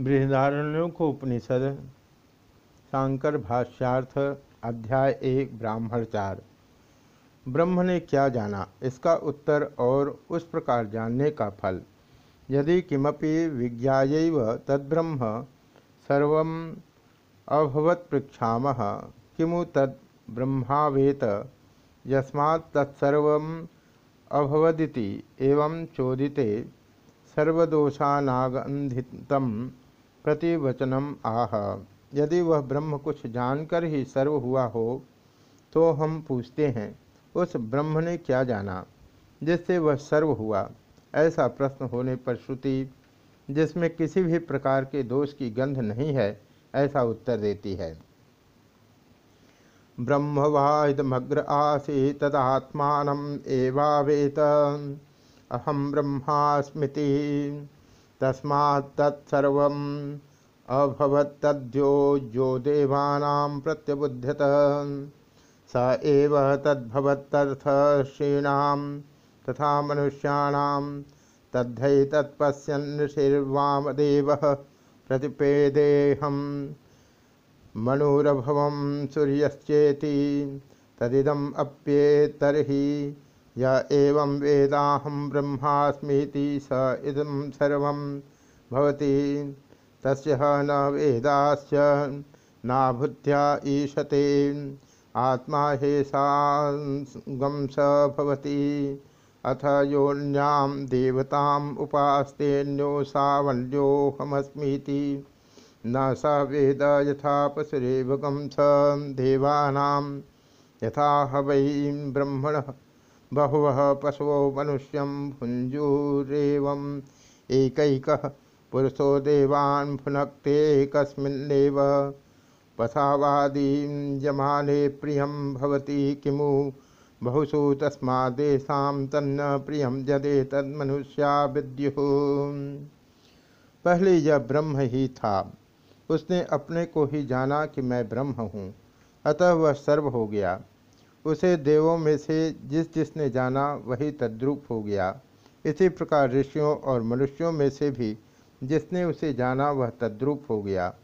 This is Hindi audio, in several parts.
बृहदारण्योपनिषद, शांकर भाष्यार्थ, अध्याय एक ब्राह्मणचार ब्रह्म ने क्या जाना? इसका उत्तर और उस प्रकार जानने का फल। यदि किमपि विज्ञा तद्ब्रह्म सर्व अभवत पृछा किमु तद ब्रह्मावेत? यस्मात् अभवदिति एवं चोदिते सर्वदोषानागंधित प्रतिवचनम आह। यदि वह ब्रह्म कुछ जानकर ही सर्व हुआ हो तो हम पूछते हैं, उस ब्रह्म ने क्या जाना? जिससे वह सर्व हुआ। ऐसा प्रश्न होने पर श्रुति, जिसमें किसी भी प्रकार के दोष की गंध नहीं है, ऐसा उत्तर देती है। ब्रह्म वादमग्र आसी तदात्मान एवावेत। अहम ब्रह्मास्मृति तस्मा तत्सर्व अभवत्तद्यो जो देवानां प्रत्यबुध्यत स एव तद्भवत्तर्थश्रीणां तथा मनुष्याणां तद्धै तत्पश्यन्नृषिर्वामदेवः प्रतिपेदेहं मनुरभवं सूर्यश्चेति तदिदम् अप्येतर्हि य एवं वेदाहं ब्रह्मास्मीति स इदं सर्वं तस्य न वेदाश्च नाभुद्ध्या ईशते आत्मा हेषागं स भवति। अथ योन्यां देवताम् उपास्तेन्यो सावल्योऽहमस्मीति। न स वेद यथा पशुरेवगं स देवानां। यथा ह वै ब्रह्मणः बहुव पशवो मनुष्यम भुंजूरेवम एक पुरुषो देवान् भुनक्ते कस्मिन्नेव। पथावादी जमाने प्रिय भवति किमु? बहुषु तस्मादेशा तन्न प्रिय जदे तन्मनुष्या विद्यु। पहले यह ब्रह्म ही था। उसने अपने को ही जाना कि मैं ब्रह्म हूँ। अतः वह सर्व हो गया। उसे देवों में से जिस जिसने जाना, वही तद्रूप हो गया। इसी प्रकार ऋषियों और मनुष्यों में से भी जिसने उसे जाना, वह तद्रूप हो गया।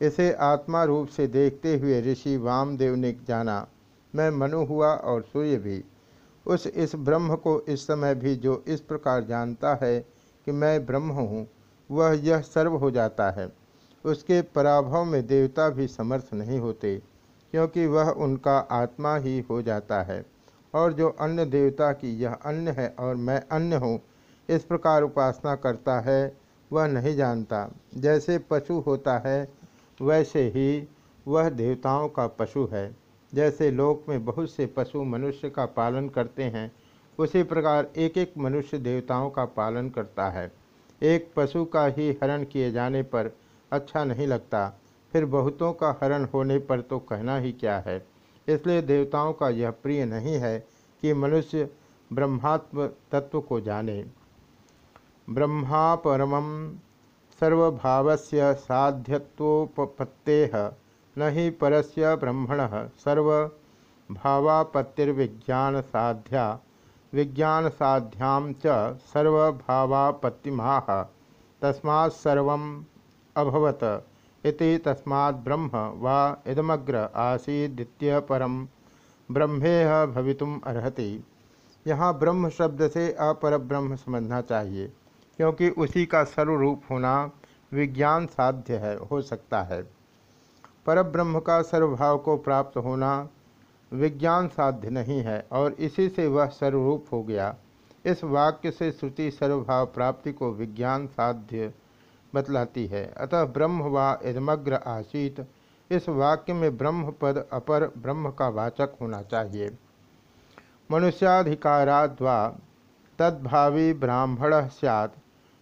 इसे आत्मा रूप से देखते हुए ऋषि वामदेव ने जाना, मैं मनु हुआ और सूर्य भी। उस इस ब्रह्म को इस समय भी जो इस प्रकार जानता है कि मैं ब्रह्म हूँ, वह यह सर्व हो जाता है। उसके पराभव में देवता भी समर्थ नहीं होते। क्योंकि वह उनका आत्मा ही हो जाता है। और जो अन्य देवता की यह अन्य है और मैं अन्य हूँ, इस प्रकार उपासना करता है, वह नहीं जानता। जैसे पशु होता है, वैसे ही वह देवताओं का पशु है। जैसे लोक में बहुत से पशु मनुष्य का पालन करते हैं, उसी प्रकार एक एक मनुष्य देवताओं का पालन करता है। एक पशु का ही हरण किए जाने पर अच्छा नहीं लगता। फिर बहुतों का हरण होने पर तो कहना ही क्या है? इसलिए देवताओं का यह प्रिय नहीं है कि मनुष्य ब्रह्मात्म तत्व को जाने। ब्रह्मा परम सर्वभावस्य साध्यत्वोपत्ते न ही परस्य ब्रह्मण सर्वभावापत्तिर्विज्ञान साध्या विज्ञान साध्यां च सर्वभावापत्तिमा। तस्मा अभवत। इति तस्मात् ब्रह्म वा इदमग्र आसीदित्य परम ब्रह्मेह भवितुम अर्हति। यहाँ ब्रह्म शब्द से अपर ब्रह्म समझना चाहिए, क्योंकि उसी का सर्वरूप होना विज्ञान साध्य है, हो सकता है। पर ब्रह्म का सर्वभाव को प्राप्त होना विज्ञान साध्य नहीं है, और इसी से वह सर्वरूप हो गया। इस वाक्य से श्रुति सर्वभाव प्राप्ति को विज्ञान साध्य बतलाती है। अतः ब्रह्म वा इदमग्र आसीत। इस वाक्य में ब्रह्म पद अपर ब्रह्म का वाचक होना चाहिए। मनुष्याधिकाराद्वा तद्भावी ब्राह्मण सैत्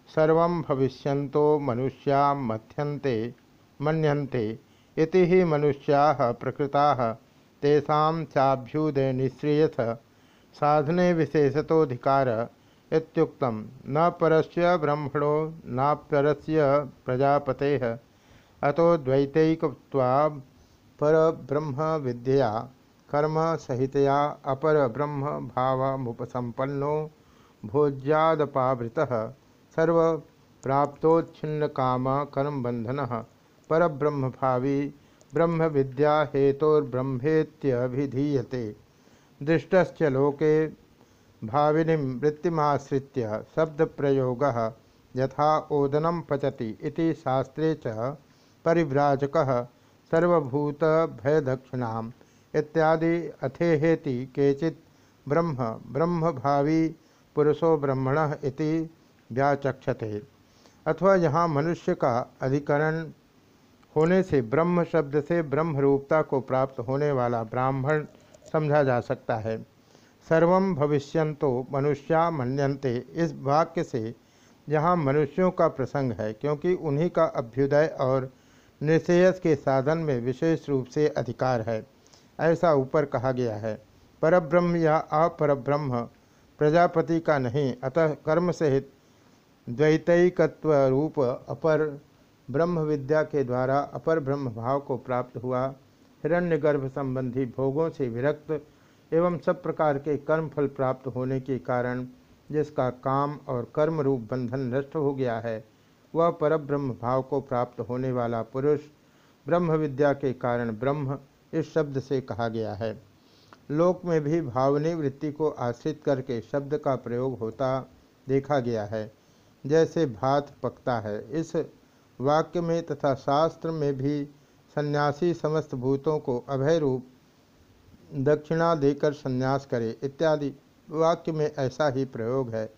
सर्व भविष्यन्तो मनुष्या मथ्यन्ते, मन्यन्ते। ही मनुष्या प्रकृता। तेषा चाभ्युदय निःश्रेयस साधने विशेषतोधिकार इत्युक्तम। न परस्य ब्रह्मणो न परस्य प्रजापते। अतो द्वैतैकत्वा पर ब्रह्म विद्या कर्म सहितया अपर ब्रह्म भाव मुपसंपन्नो भोज्यादपावृत। सर्व प्राप्तोच्छिन्न काम कर्म बंधन पर ब्रह्म भावी ब्रह्म विद्या हेतुर्ब्रह्मेत्यभिधीयते दृष्ट लोके भाविनी वृत्तिमाश्रित्य शब्द प्रयोग यथा ओदनम पचति शास्त्रे च सर्वभूत भयदक्षिणा इत्यादि अथेहेति केचित् ब्रह्म ब्रह्म भावी पुरुषो ब्रह्मण इति व्याचक्षते। अथवा यहाँ मनुष्य का अधिकरण होने से ब्रह्म शब्द से ब्रह्म रूपता को प्राप्त होने वाला ब्राह्मण समझा जा सकता है। सर्व भविष्यंतो मनुष्या मन्यन्ते। इस वाक्य से यहाँ मनुष्यों का प्रसंग है, क्योंकि उन्हीं का अभ्युदय और निश्रेयस के साधन में विशेष रूप से अधिकार है, ऐसा ऊपर कहा गया है। परब्रह्म या अपरब्रह्म प्रजापति का नहीं, अतः कर्म सहित द्वैतयिकत्व रूप अपर ब्रह्म विद्या के द्वारा अपर ब्रह्म भाव को प्राप्त हुआ। हिरण्यगर्भ संबंधी भोगों से विरक्त एवं सब प्रकार के कर्म फल प्राप्त होने के कारण जिसका काम और कर्म रूप बंधन नष्ट हो गया है, वह परब्रह्म भाव को प्राप्त होने वाला पुरुष ब्रह्म विद्या के कारण ब्रह्म इस शब्द से कहा गया है। लोक में भी भावनी वृत्ति को आश्रित करके शब्द का प्रयोग होता देखा गया है। जैसे भात पकता है, इस वाक्य में तथा शास्त्र में भी सन्यासी समस्त भूतों को अभय रूप दक्षिणा देकर संन्यास करे, इत्यादि। वाक्य में ऐसा ही प्रयोग है।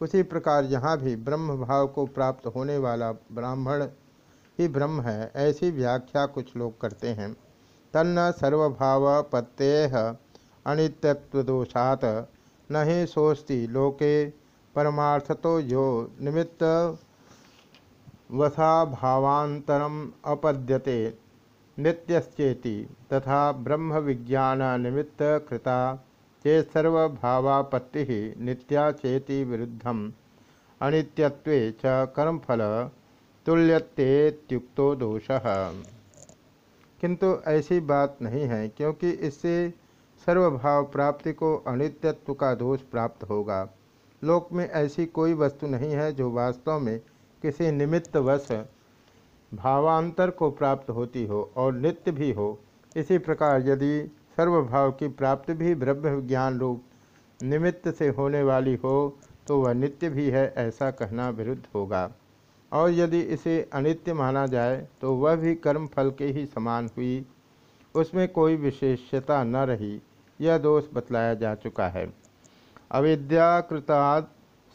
उसी प्रकार यहाँ भी ब्रह्म भाव को प्राप्त होने वाला ब्राह्मण ही ब्रह्म है, ऐसी व्याख्या कुछ लोग करते हैं। तन्न सर्वभाव पत्तेह अनित्यत्वदोषात न ही सोस्ति लोके परमार्थतो यो निमित्त वसा भावांतरम अपद्यते। नित्यश्चेति तथा ब्रह्म विज्ञान निमित्त कृता चे सर्वभावापत्ति नित्या चेति विरुद्धम। अनित्यत्वे च कर्मफल तुल्यतेत्युक्तो दोष। किंतु ऐसी बात नहीं है, क्योंकि इससे सर्वभाव प्राप्ति को अनित्यत्व का दोष प्राप्त होगा। लोक में ऐसी कोई वस्तु नहीं है जो वास्तव में किसी निमित्त वश भावांतर को प्राप्त होती हो और नित्य भी हो। इसी प्रकार यदि सर्वभाव की प्राप्ति भी ब्रह्म विज्ञान रूप निमित्त से होने वाली हो तो वह नित्य भी है ऐसा कहना विरुद्ध होगा। और यदि इसे अनित्य माना जाए तो वह भी कर्म फल के ही समान हुई। उसमें कोई विशेषता न रही, यह दोष बतलाया जा चुका है। अविद्याकृतात्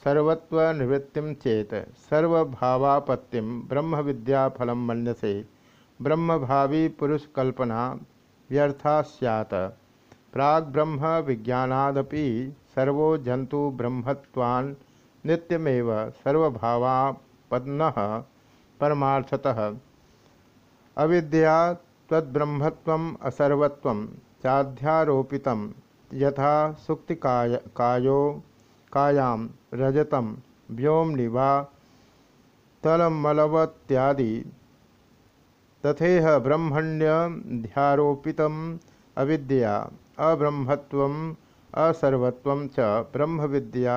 सर्वत्व निवृत्ति चेत सर्वभावापत्ति ब्रह्म विद्या फलम मनसे ब्रह्म भावी पुरुष कल्पना व्यर्था सैत प्राग ब्रह्म विज्ञानादपि सर्वो जंतु ब्रह्मत्वान् नित्यमेव सर्वभावापन्न परमार्थतः। अविद्या तद्ब्रह्मत्वम् असर्वत्वं चाध्यारोपितं यथा सुक्तिकाय कायो कायाम रजतम व्योमनि वा तलमलवत्यादि तथेह ब्रह्मण्यध्यारोपित अविद्या अब्रह्मत्व असर्वत्व च ब्रह्म विद्या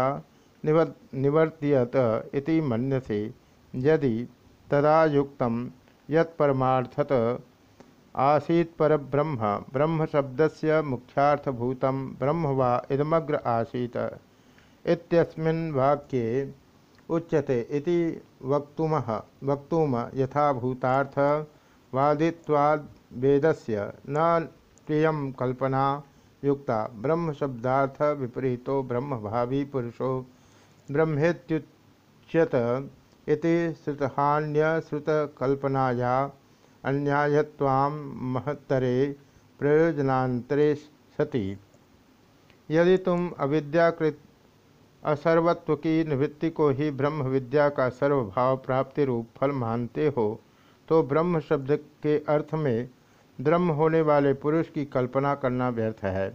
निवर्तियत इति मन्यसे। यदि तदा युक्त यत्परमार्थत आसीत् परब्रह्म ब्रह्म शब्दस्य मुख्यार्थभूतं ब्रह्म वा इदमग्र आसीत्। वाक्ये उच्यते इति वक्तुमः। वक्तुम यथाभूतार्थ वादित्वाद वेदस्य न प्रियम कल्पना युक्ता। ब्रह्म शब्दार्थ विपरीतो ब्रह्म भावी पुरुषो ब्रह्मेत्युच्यत इति श्रुतहान्यश्रुतकल्पनाया अन्यायत्वां महत्तरे प्रयोजनांतरे सति। यदि तुम अविद्याकृत असर्वत्व की निवृत्ति को ही ब्रह्म विद्या का सर्वभाव प्राप्ति रूप फल मानते हो। तो ब्रह्म शब्द के अर्थ में ब्रह्म होने वाले पुरुष की कल्पना करना व्यर्थ है,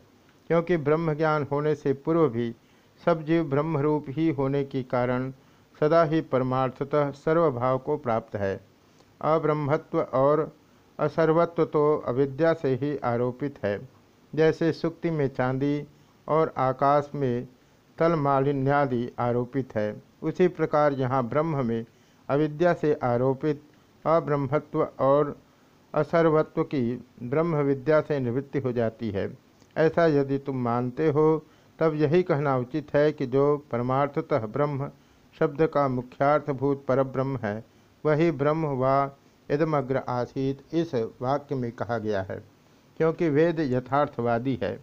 क्योंकि ब्रह्म ज्ञान होने से पूर्व भी सब जीव ब्रह्म रूप ही होने के कारण सदा ही परमार्थतः सर्वभाव को प्राप्त है। अब्रह्मत्व और असर्वत्व तो अविद्या से ही आरोपित है, जैसे सुक्ति में चांदी और आकाश में तल मालिन्यादि आरोपित है। उसी प्रकार यहाँ ब्रह्म में अविद्या से आरोपित, अब्रह्मत्व और असर्वत्व की ब्रह्म विद्या से निवृत्ति हो जाती है। ऐसा यदि तुम मानते हो, तब यही कहना उचित है कि जो परमार्थतः ब्रह्म शब्द का मुख्यार्थभूत परब्रह्म है, वही ब्रह्म व इदमग्र आसीत इस वाक्य में कहा गया है, क्योंकि वेद यथार्थवादी है।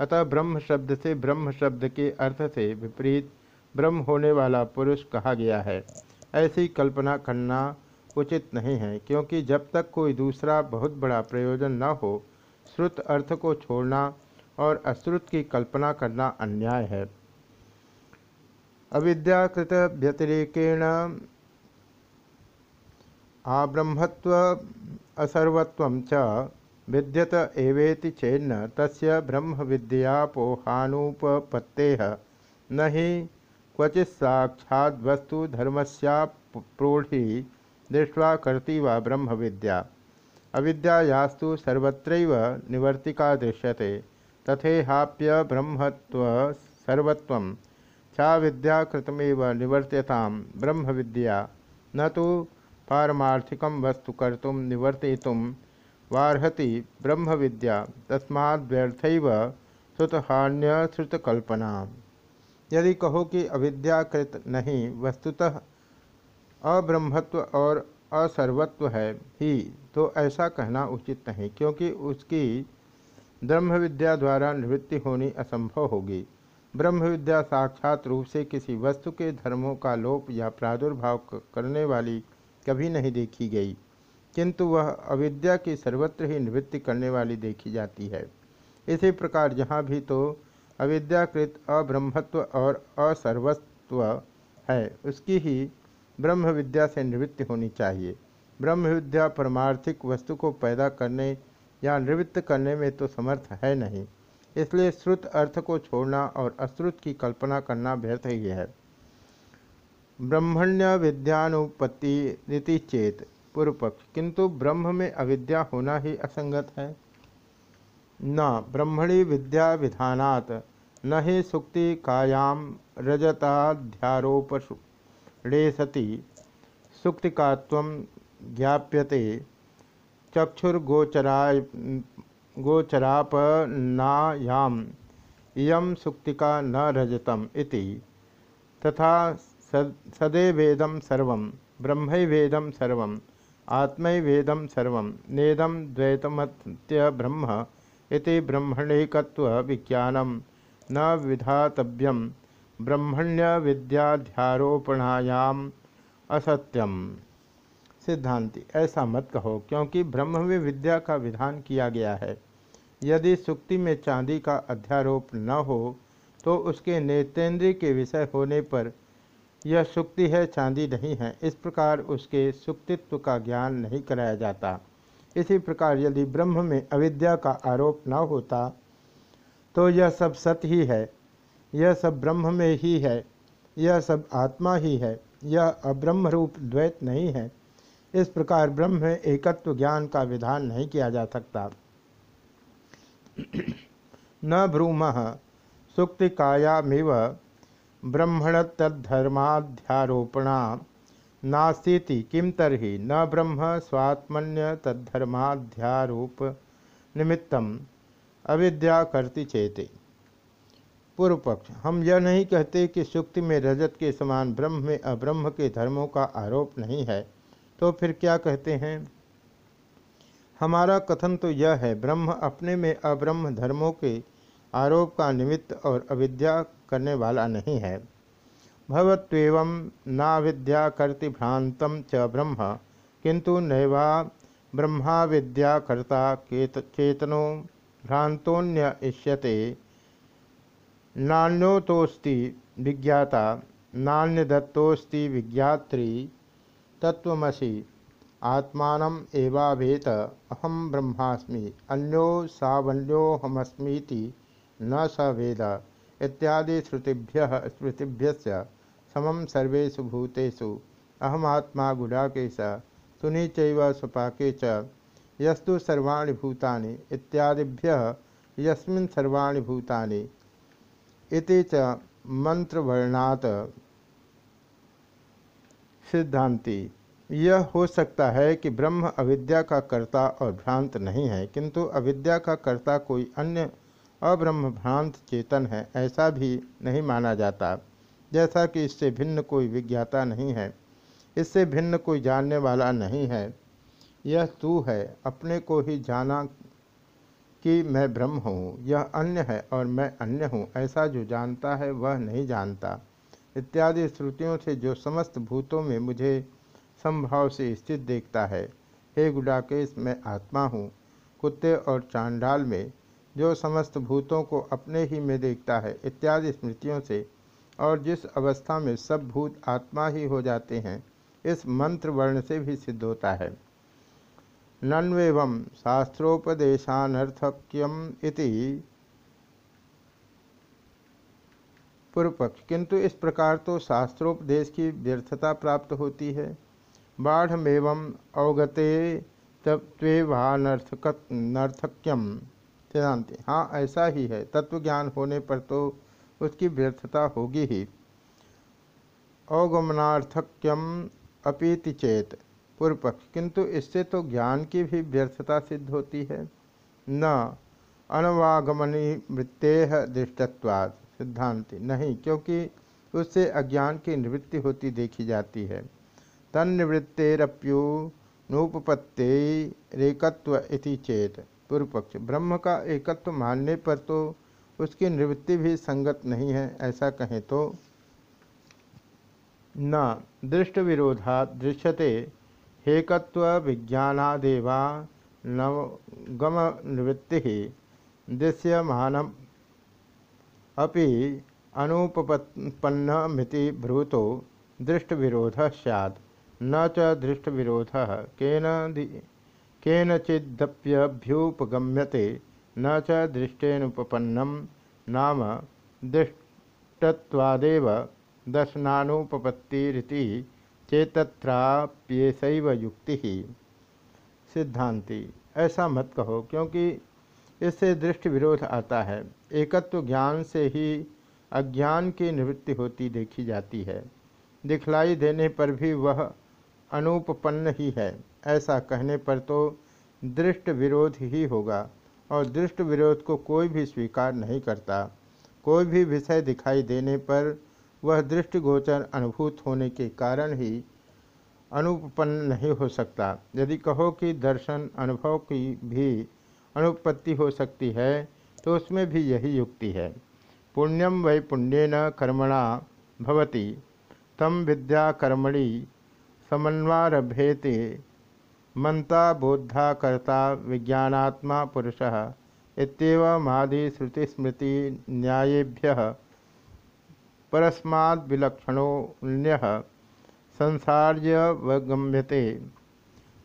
अतः ब्रह्म शब्द से ब्रह्म शब्द के अर्थ से विपरीत ब्रह्म होने वाला पुरुष कहा गया है। ऐसी कल्पना करना उचित नहीं है, क्योंकि जब तक कोई दूसरा बहुत बड़ा प्रयोजन न हो, श्रुत अर्थ को छोड़ना और अश्रुत की कल्पना करना अन्याय है। अविद्याकृत व्यतिरेकेण आब्रह्मत्व असर्वत्व च विद्यत एवेति चेन्न, तस्य ब्रह्म विद्यापोहानुपत्ते न ही क्वचि साक्षाद वस्तु धर्मस्याप्रोढ़ी दृष्टवा करती व ब्रह्म विद्या अविद्यास्तु सर्वत्र निवर्तिका दृश्यते, तथेहाप्य ब्रह्मत्व चा विद्याकृतमेव निवर्त्यता ब्रह्म विद्या न तो पारमार्थिक वस्तु कर्तुम निवर्तितुं वार्हति ब्रह्म विद्या तस्माद्व्यर्थ श्रुतहान्यश्रुतकल्पना यदि कहो कि अविद्याकृत नहीं, वस्तुतः अब्रह्मत्व और असर्वत्व है ही तो ऐसा कहना उचित नहीं, क्योंकि उसकी ब्रह्म विद्या द्वारा निवृत्ति होनी असंभव होगी। ब्रह्म विद्या साक्षात रूप से किसी वस्तु के धर्मों का लोप या प्रादुर्भाव करने वाली कभी नहीं देखी गई। किंतु वह अविद्या की सर्वत्र ही निवृत्ति करने वाली देखी जाती है। इसी प्रकार जहाँ भी तो अविद्याकृत अब्रह्मत्व और असर्वत्व है, उसकी ही ब्रह्म विद्या से निवृत्ति होनी चाहिए। ब्रह्म विद्या परमार्थिक वस्तु को पैदा करने या निवृत्त करने में तो समर्थ है नहीं, इसलिए श्रुत अर्थ को छोड़ना और अश्रुत की कल्पना करना व्यर्थ ही है। ब्रह्मण्य विद्यानुपत्ति रीति चेत पूर्व पक्ष किंतु ब्रह्म में अविद्या होना ही असंगत है। न ब्रह्मणि विद्या विधानात, न ही सुक्ति कायाम रजताध्यारोपु सति सुक्तिकात्व ज्ञाप्यते, चक्षुर्गोचराय गोचरापनायाम इयम सुक्तिका न रजतम इति। तथा सदैवेदम सर्व ब्रह्मवेदम सर्व आत्मवेदम सर्व नेदम द्वैतमत्य ब्रह्म इति ब्रह्मणेकत्व विज्ञानम न विधातव्यम ब्रह्मण्य विद्याध्यारोपणायाम असत्यम। सिद्धांति, ऐसा मत कहो, क्योंकि ब्रह्म में विद्या का विधान किया गया है। यदि सुक्ति में चांदी का अध्यारोप न हो तो उसके नेतेंद्र के विषय होने पर यह सुक्ति है, चांदी नहीं है। इस प्रकार उसके सुक्तित्व का ज्ञान नहीं कराया जाता। इसी प्रकार यदि ब्रह्म में अविद्या का आरोप न होता तो यह सब सत ही है। यह सब ब्रह्म में ही है। यह सब आत्मा ही है। यह अब्रह्म रूप द्वैत नहीं है। इस प्रकार ब्रह्म में एकत्व ज्ञान का विधान नहीं किया जा सकता। न भ्रूम सुक्तिकायामिव ब्रह्मण तद्धर्माध्यारोपणा। नास्ती किम तरी न ब्रह्म स्वात्मन्य तद्धर्माध्यारोप निमित्तम अविद्या करती चेते। पूर्व पक्ष हम यह नहीं कहते कि सुक्ति में रजत के समान ब्रह्म में अब्रह्म के धर्मों का आरोप नहीं है तो फिर क्या कहते हैं? हमारा कथन तो यह है, ब्रह्म अपने में अब्रह्म धर्मों के आरोप का निमित्त और अविद्या करने वाला नहीं है। भवत्व ना विद्या करति भ्रांतम च ब्रह्म, किंतु नैवा ब्रह्मा विद्या कर्ता चेतनो भ्रांतोन्य इष्यते। नान्योतोस्ति विज्ञाता नान्यदत्तोस्ति विज्ञात्री तत्वमसि आत्मान एवावेत अहम ब्रह्मास्मि, अन्यो सावन्योहमस्मीति न स वेद इत्यादि श्रुतिभ्य स्मृतिभ्य समम सर्वेषु भूतेषु। अहमात्मा गुडाकेश सुनी चैव सुपाके च। यस्तु सर्वाणि भूतानि इत्यादिभ्य, यस्मिन् सर्वाणि भूतानि इति च मंत्रवर्णात सिद्धांति यह हो सकता है कि ब्रह्म अविद्या का कर्ता और भ्रांत नहीं है, किंतु अविद्या का कर्ता कोई अन्य अब्रह्म भ्रांत चेतन है, ऐसा भी नहीं माना जाता, जैसा कि इससे भिन्न कोई विज्ञाता नहीं है, इससे भिन्न कोई जानने वाला नहीं है। यह तू है, अपने को ही जाना कि मैं ब्रह्म हूँ, यह अन्य है और मैं अन्य हूँ, ऐसा जो जानता है वह नहीं जानता। इत्यादि श्रुतियों से जो समस्त भूतों में मुझे संभाव से स्थित देखता है, हे गुडाकेश, मैं आत्मा हूँ, कुत्ते और चांडाल में जो समस्त भूतों को अपने ही में देखता है, इत्यादि स्मृतियों से, और जिस अवस्था में सब भूत आत्मा ही हो जाते हैं, इस मंत्र वर्ण से भी सिद्ध होता है। नन्वेव शास्त्रोपदेशानर्थक्यम इति। किंतु इस प्रकार तो शास्त्रोपदेश की व्यर्थता प्राप्त होती है। बाढ़ अवगते तत्वेवानर्थक्यम सिद्धांति। हाँ ऐसा ही है। तत्व ज्ञान होने पर तो उसकी व्यर्थता होगी ही। अवगमनार्थक्यम अपीति चेत, पूर्वपक्ष। किंतु इससे तो ज्ञान की भी व्यर्थता सिद्ध होती है। न अनवागमनी मृत्येह दृष्टत्वाद सिद्धांति। नहीं, क्योंकि उससे अज्ञान की निवृत्ति होती देखी जाती है। तन्निवृत्तेरप्यु नूपत्ते रेकत्व इति चेत। पूर्व पक्ष ब्रह्म का एकत्व मानने पर तो उसकी निवृत्ति भी संगत नहीं है, ऐसा कहें तो। न दृष्ट विरोधा दृश्यते, हेकत्व विज्ञानादेवा नवगम निवृत्ति दृश्यमान अपि अनुपपन्नमिति ब्रूतो, दृष्टविरोध सैद न च दृष्टविरोध, केन केनचिदप्यभ्युपगम्यते न च दृष्टेनुपपन्नं नाम दृष्टत्वादेव दर्शनानुपपत्तिरिति चेतत्राप्येसैव युक्ति। सिद्धांति। ऐसा मत कहो, क्योंकि इससे दृष्टि विरोध आता है। एकत्व ज्ञान से ही अज्ञान की निवृत्ति होती देखी जाती है। दिखलाई देने पर भी वह अनुपपन्न ही है। ऐसा कहने पर तो दृष्ट विरोध ही होगा और दृष्ट विरोध को कोई भी स्वीकार नहीं करता। कोई भी विषय दिखाई देने पर वह दृष्टिगोचर अनुभूत होने के कारण ही अनुपन्न नहीं हो सकता। यदि कहो कि दर्शन अनुभव की भी अनुपत्ति हो सकती है तो उसमें भी यही युक्ति है। पुण्यम वै पुण्यन कर्मणा भवति तम विद्या कर्मणि समन्वारभेते मंता बोधा कर्ता विज्ञानात्मा पुरुषः इतमादि श्रुतिस्मृति न्यायेभ्य परस्माद् विलक्षणोन्य संसार्यवगम्यते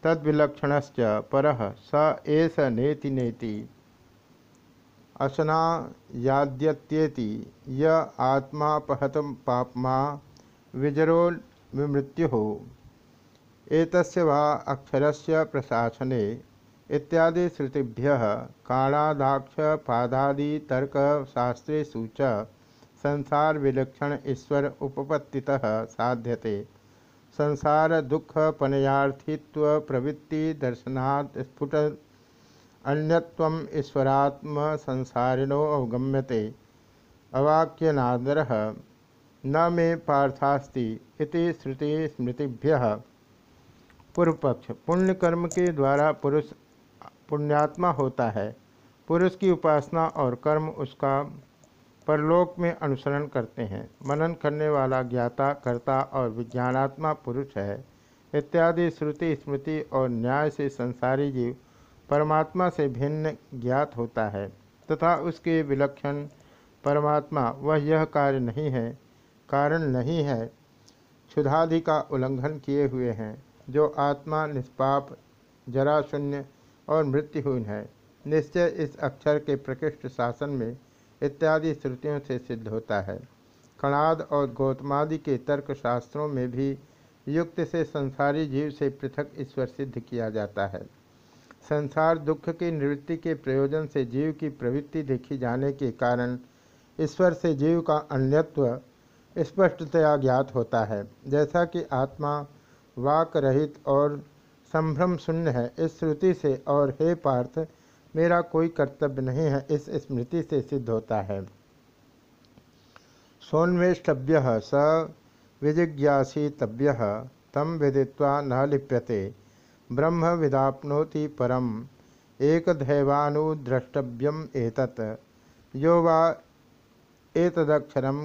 तद्विलक्षणश्च पर स एस नेति नेति। असना याद्यत्येति य आत्मापहत पापमा विजरो विमृत्यु। एतस्य वा अक्षरस्य प्रशासने इत्यादि श्रुतिभ्य काणादाक्ष पादादि तर्कशास्त्रेषु च संसार विलक्षण ईश्वर उपपत्ति साध्यते। संसार दुख पनयार्थित्व प्रवृत्ति दर्शनात् स्फुट अन्यत्व ईश्वरात्म संसारिणो अवगम्यते। अवाक्यनादर, न मे पार्थास्ति श्रुति स्मृतिभ्य पूर्वपक्ष पुण्य कर्म के द्वारा पुरुष पुण्यात्मा होता है। पुरुष की उपासना और कर्म उसका परलोक में अनुसरण करते हैं। मनन करने वाला ज्ञाता, कर्ता और विज्ञानात्मा पुरुष है। इत्यादि श्रुति, स्मृति और न्याय से संसारी जीव परमात्मा से भिन्न ज्ञात होता है तथा उसके विलक्षण परमात्मा वह यह कार्य नहीं है, कारण नहीं है। क्षुधादि का उल्लंघन किए हुए हैं। जो आत्मा निष्पाप जरा शून्य और मृत्युहीन है, निश्चय इस अक्षर के प्रकृष्ट शासन में इत्यादि श्रुतियों से सिद्ध होता है। कणाद और गौतमादि के तर्क शास्त्रों में भी युक्त से संसारी जीव से पृथक ईश्वर सिद्ध किया जाता है। संसार दुख की निवृत्ति के प्रयोजन से जीव की प्रवृत्ति देखी जाने के कारण ईश्वर से जीव का अन्यत्व स्पष्टतया ज्ञात होता है। जैसा कि आत्मा वाक रहित और संभ्रम शून्य है। इस श्रुति से और, हे पार्थ, मेरा कोई कर्तव्य नहीं है। इस स्मृति से सिद्ध होता है। सोन्वेष्टभ्य स विजिज्ञासीतव्य। तम विदित्वा न लिप्यते। ब्रह्म विदाप्नोति परम। एक दैवानुद्रष्टव्यम एतत्। यो वा एतदक्षरम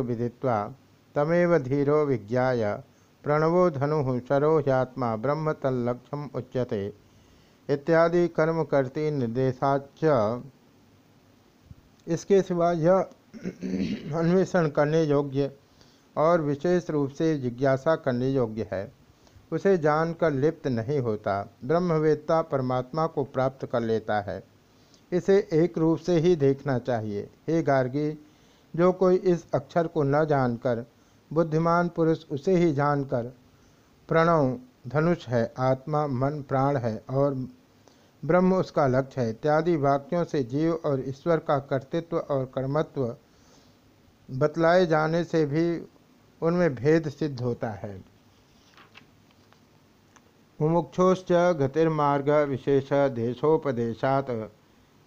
विदित्वा। तमेव धीरो विज्ञाय। प्रणवो धनु शरो ह्यात्मा ब्रह्म तल्लक्षम उच्यते। इत्यादि कर्म करती निर्देशाच इसके सिवा यह अन्वेषण करने योग्य और विशेष रूप से जिज्ञासा करने योग्य है। उसे जानकर लिप्त नहीं होता। ब्रह्मवेत्ता परमात्मा को प्राप्त कर लेता है। इसे एक रूप से ही देखना चाहिए। हे गार्गी, जो कोई इस अक्षर को न जानकर बुद्धिमान पुरुष उसे ही जानकर प्रणव धनुष है, आत्मा, मन, प्राण है और ब्रह्म उसका लक्ष्य है। इत्यादि वाक्यों से जीव और ईश्वर का कर्तृत्व और कर्मत्व बतलाए जाने से भी उनमें भेद सिद्ध होता है। मुमुक्षोश्च गतिर्मार्ग विशेष देशोपदेशात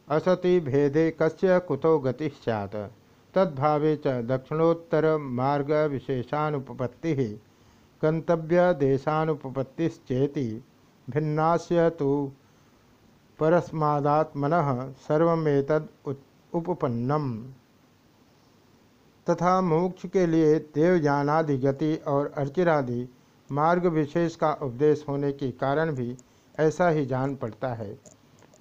असति भेदे कस्य कुतो गति सैत् तद्भावे च दक्षिणोत्तर मार्ग विशेषानुपपत्ति गंतव्य देशानुपपत्तिश्चेति भिन्नास्य तो परस्मादात्मन सर्वेतद उपपन्नम। तथा मोक्ष के लिए देवयानादि गति और अर्चिरादि मार्ग विशेष का उपदेश होने के कारण भी ऐसा ही जान पड़ता है।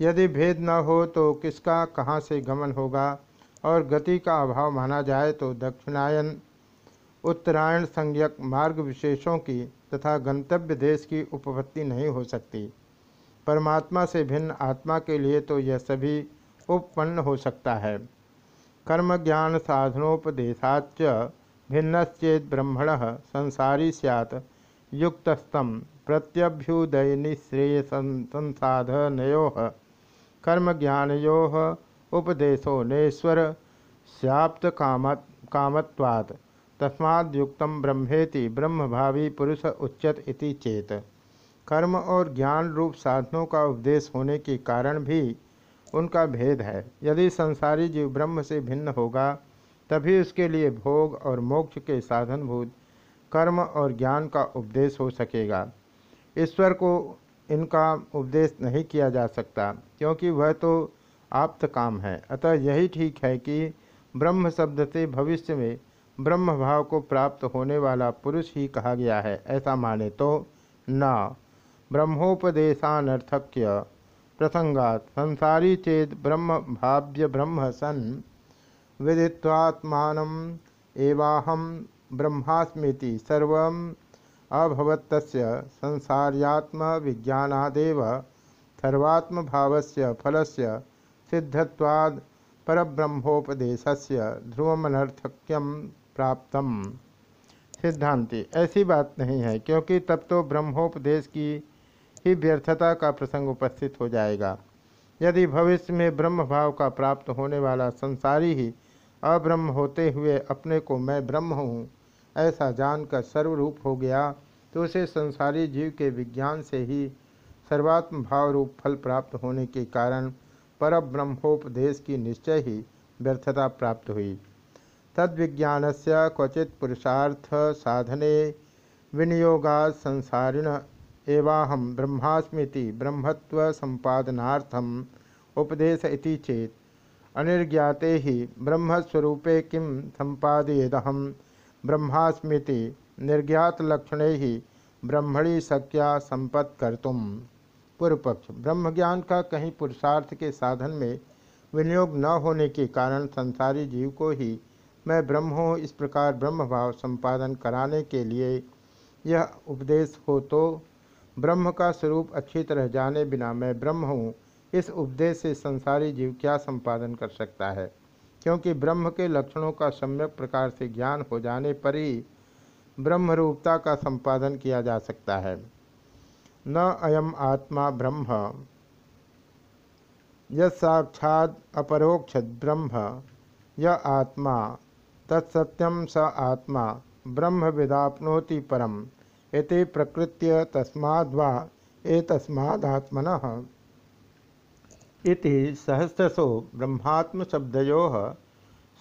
यदि भेद न हो तो किसका कहाँ से गमन होगा? और गति का अभाव माना जाए तो दक्षिणायन, उत्तरायण संज्ञक मार्ग विशेषों की तथा गंतव्य देश की उपपत्ति नहीं हो सकती। परमात्मा से भिन्न आत्मा के लिए तो यह सभी उपपन्न हो सकता है। कर्म ज्ञान साधनोपदेशाच भिन्नश्चेत ब्रह्मण संसारी सैत युक्तस्तम प्रत्यभ्युदयनिश्रेय संसाधनो कर्म ज्ञानो उपदेशो नेश्वर सैप्त कामत कामत्वात्। तस्माद्युक्त ब्रह्मेति ब्रह्म भावी पुरुष उच्चत इति चेत। कर्म और ज्ञान रूप साधनों का उपदेश होने के कारण भी उनका भेद है। यदि संसारी जीव ब्रह्म से भिन्न होगा, तभी उसके लिए भोग और मोक्ष के साधनभूत कर्म और ज्ञान का उपदेश हो सकेगा। ईश्वर को इनका उपदेश नहीं किया जा सकता, क्योंकि वह तो आप्त काम है। अतः यही ठीक है कि ब्रह्म शब्द से भविष्य में ब्रह्म भाव को प्राप्त होने वाला पुरुष ही कहा गया है। ऐसा माने तो न। ब्रह्मोपदेशानर्थक्य प्रसंगात संसारी चेत ब्रह्म भाव्य ब्रह्म सन विदिवात्मान एवाहम ब्रह्मास्मीति सर्व अभवत संसार्यात्म विज्ञानादेव सर्वात्म भाव से फल से सिद्धवाद परब्रह्मोपदेशस्य ध्रुवमनर्थक्यम प्राप्त सिद्धांति, ऐसी बात नहीं है, क्योंकि तब तो ब्रह्मोपदेश की ही व्यर्थता का प्रसंग उपस्थित हो जाएगा। यदि भविष्य में ब्रह्म भाव का प्राप्त होने वाला संसारी ही अब्रह्म होते हुए अपने को मैं ब्रह्म हूँ, ऐसा जानकर सर्वरूप हो गया तो उसे संसारी जीव के विज्ञान से ही सर्वात्म भाव रूप फल प्राप्त होने के कारण पर ब्रह्मोपदेश की निश्चय ही व्यर्थता प्राप्त हुई। तद विज्ञान से क्वचित पुरुषार्थ साधने विनियोगा संसारिण एवाहम ब्रह्मास्मृति ब्रह्मत्व संपादनार्थम उपदेश इति चेत, अनिर्ज्ञाते ही ब्रह्मस्वरूपे किं संपादयेदहम ब्रह्मास्मृति निर्ज्ञात लक्षण ही ब्रह्मणी शक्या संपत् कर्तुम पूर्व पक्ष ब्रह्म ज्ञान का कहीं पुरुषार्थ के साधन में विनियोग न होने के कारण संसारी जीव को ही मैं ब्रह्म हूँ, इस प्रकार ब्रह्म भाव संपादन कराने के लिए यह उपदेश हो तो ब्रह्म का स्वरूप अच्छी तरह जाने बिना मैं ब्रह्म हूँ, इस उपदेश से संसारी जीव क्या संपादन कर सकता है? क्योंकि ब्रह्म के लक्षणों का सम्यक प्रकार से ज्ञान हो जाने पर ही ब्रह्मरूपता का संपादन किया जा सकता है। न अयम आत्मा ब्रह्म। यक्षाद अपरोक्ष ब्रह्म। य आत्मा तत्सत्यम स आत्मा, ब्रह्म विदापनोति परम। इति प्रकृत्य तस्माद्वा एतस्मादात्मनः। इति सहस्रशो ब्रह्मात्मशब्दयो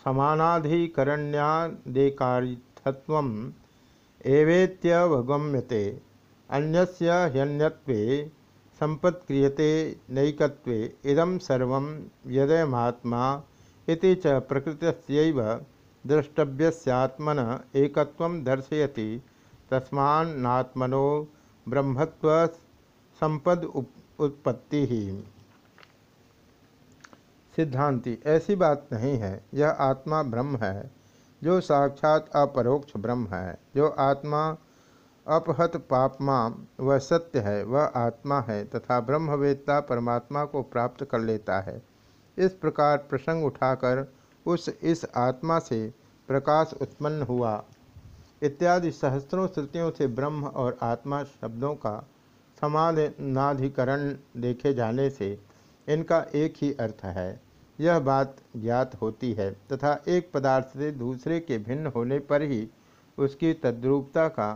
समानाधिकरण्यादेकार्थत्वम् अन्यस्य ह्यन्यत्वे संपत्क्रियते नैकत्वे इदं सर्वं यदयमात्मा इति च प्रकृतस्यैव द्रष्टव्यस्यात्मन एकत्वं दर्शयति। तस्मान्नात्मनो ब्रह्मत्व संपद उत्पत्ति। ही सिद्धांति, ऐसी बात नहीं है। यह आत्मा ब्रह्म है, जो साक्षात अपरोक्ष ब्रह्म है, जो आत्मा अपहत पापमा वह सत्य है, वह आत्मा है, तथा ब्रह्मवेत्ता परमात्मा को प्राप्त कर लेता है। इस प्रकार प्रसंग उठाकर उस इस आत्मा से प्रकाश उत्पन्न हुआ। इत्यादि सहस्त्रों श्रुतियों से ब्रह्म और आत्मा शब्दों का समानाधिकरण देखे जाने से इनका एक ही अर्थ है। यह बात ज्ञात होती है तथा एक पदार्थ से दूसरे के भिन्न होने पर ही उसकी तद्रूपता का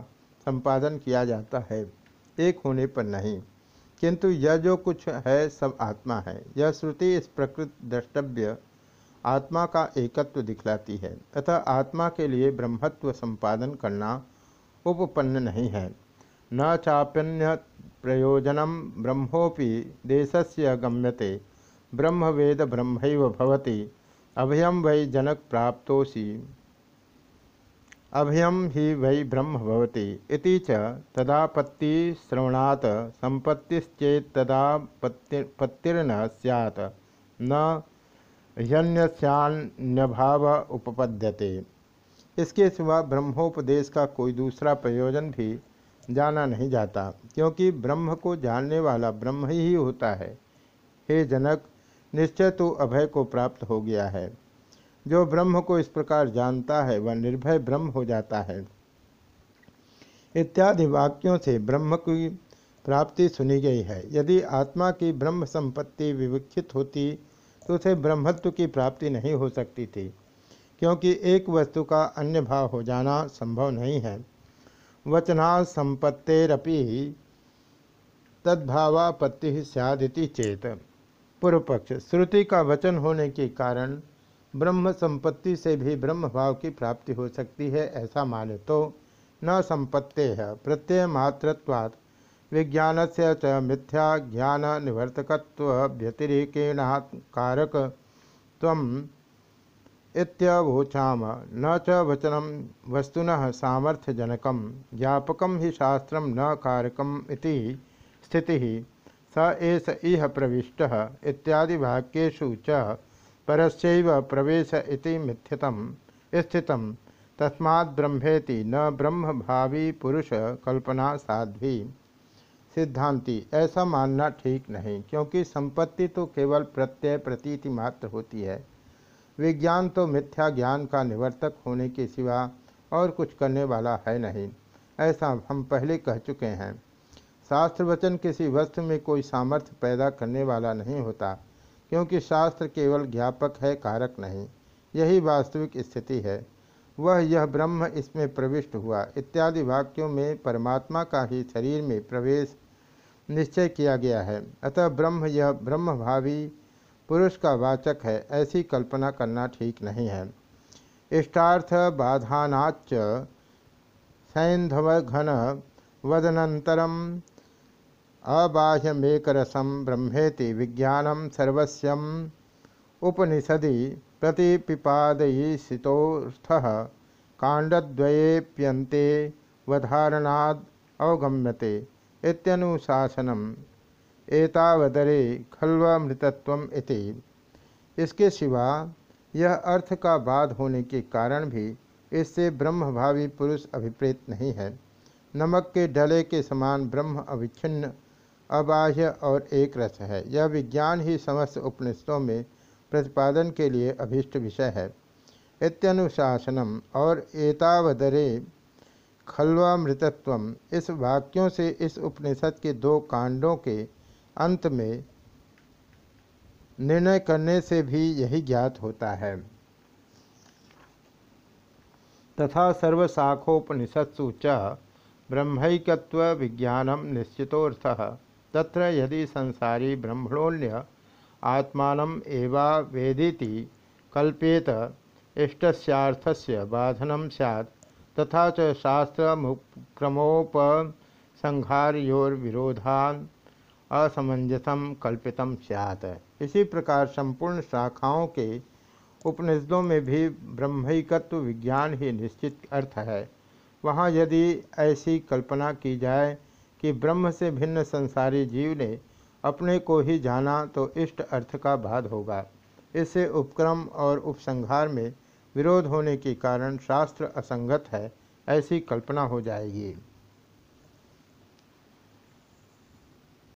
संपादन किया जाता है। एक होने पर नहीं। किंतु यह जो कुछ है, सब आत्मा है। यह श्रुति इस प्रकृत द्रष्टव्य आत्मा का एकत्व दिखलाती है। तथा आत्मा के लिए ब्रह्मत्व संपादन करना उपपन्न नहीं है। न चाप्यन्य प्रयोजनम ब्रह्मोपि देशस्य गम्यते। ब्रह्म वेद ब्रह्म भवति। अभयम वै जनक प्राप्तोसी अभयम ही वै ब्रह्म भवति इति च तदापत्ति श्रवणात् संपत्तिश्चेत तदापत्तिर्न सैत् न ह्यन्यस्यान्यभाव उपपद्यते इसके सिवा ब्रह्मोपदेश का कोई दूसरा प्रयोजन भी जाना नहीं जाता, क्योंकि ब्रह्म को जानने वाला ब्रह्म ही होता है। हे जनक, निश्चय तो अभय को प्राप्त हो गया है। जो ब्रह्म को इस प्रकार जानता है, वह निर्भय ब्रह्म हो जाता है। इत्यादि वाक्यों से ब्रह्म की प्राप्ति सुनी गई है। यदि आत्मा की ब्रह्म संपत्ति विवक्षित होती तो उसे ब्रह्मत्व की प्राप्ति नहीं हो सकती थी, क्योंकि एक वस्तु का अन्य भाव हो जाना संभव नहीं है। वचना संपत्तेरपि तद्भावापत्ति सदिति चेत। पूर्व पक्ष श्रुति का वचन होने के कारण ब्रह्म संपत्ति से भी ब्रह्म भाव की प्राप्ति हो सकती है, ऐसा माने तो। न संपत्ते है प्रत्यय मात्रत्वात् विज्ञान से च मिथ्या ज्ञान निवर्तकत्व व्यतिरेकेण कारक इत्यवोचाम। न च वचनम वस्तुन सामर्थ्यजनक ज्ञापक ही शास्त्र न कारकम इति स्थिति। स एष इह प्रविष्ट इत्यादि वाक्यु च परस्यैव प्रवेश मिथ्यतम, स्थितम। तस्मात् ब्रह्मेति न ब्रह्म भावी पुरुष कल्पना साध्वी। सिद्धांति, ऐसा मानना ठीक नहीं, क्योंकि संपत्ति तो केवल प्रत्यय प्रतीति मात्र होती है। विज्ञान तो मिथ्या ज्ञान का निवर्तक होने के सिवा और कुछ करने वाला है नहीं, ऐसा हम पहले कह चुके हैं। शास्त्र वचन किसी वस्तु में कोई सामर्थ्य पैदा करने वाला नहीं होता क्योंकि शास्त्र केवल ज्ञापक है, कारक नहीं। यही वास्तविक स्थिति है। वह यह ब्रह्म इसमें प्रविष्ट हुआ। इत्यादि वाक्यों में परमात्मा का ही शरीर में प्रवेश निश्चय किया गया है। अतः ब्रह्म यह ब्रह्म भावी पुरुष का वाचक है। ऐसी कल्पना करना ठीक नहीं है। इष्टार्थ बाधानाच सैंधव घन वदनंतरम अबाह्यमेकरसम ब्रह्मेति विज्ञानम सर्वस्यम। उपनिषदि प्रतिपिपादयिषितोस्थ कांडद्वयेप्यन्ते वधारणाद अवगम्यते एतावदरे खल्वमृतत्व इति। इसके सिवा यह अर्थ का बाद होने के कारण भी इससे ब्रह्मभावी पुरुष अभिप्रेत नहीं है। नमक के डले के समान ब्रह्म अविच्छिन्न अबाह्य और एक रस है। यह विज्ञान ही समस्त उपनिषदों में प्रतिपादन के लिए अभिष्ट विषय है। इत्यनुशासनम और एतावदरे खल्वामृतत्व इस वाक्यों से इस उपनिषद के दो कांडों के अंत में निर्णय करने से भी यही ज्ञात होता है। तथा सर्वशाखोपनिषत्सु च ब्रह्मैकत्व विज्ञानम निश्चितोर्थ तत्र यदि संसारी ब्रह्मणोन्य आत्मान एवा वेदीति कल्पेत इष्टस्यार्थस्य बाधनम सैत् तथा च शास्त्र क्रमोपसंहार्योर्विरोधान असमंजसम कल्पितम सैत् इसी प्रकार संपूर्ण शाखाओं के उपनिषदों में भी ब्रह्मिकत्व विज्ञान ही निश्चित अर्थ है। वहाँ यदि ऐसी कल्पना की जाए कि ब्रह्म से भिन्न संसारी जीव ने अपने को ही जाना तो इष्ट अर्थ का बाध होगा। इससे उपक्रम और उपसंहार में विरोध होने के कारण शास्त्र असंगत है, ऐसी कल्पना हो जाएगी।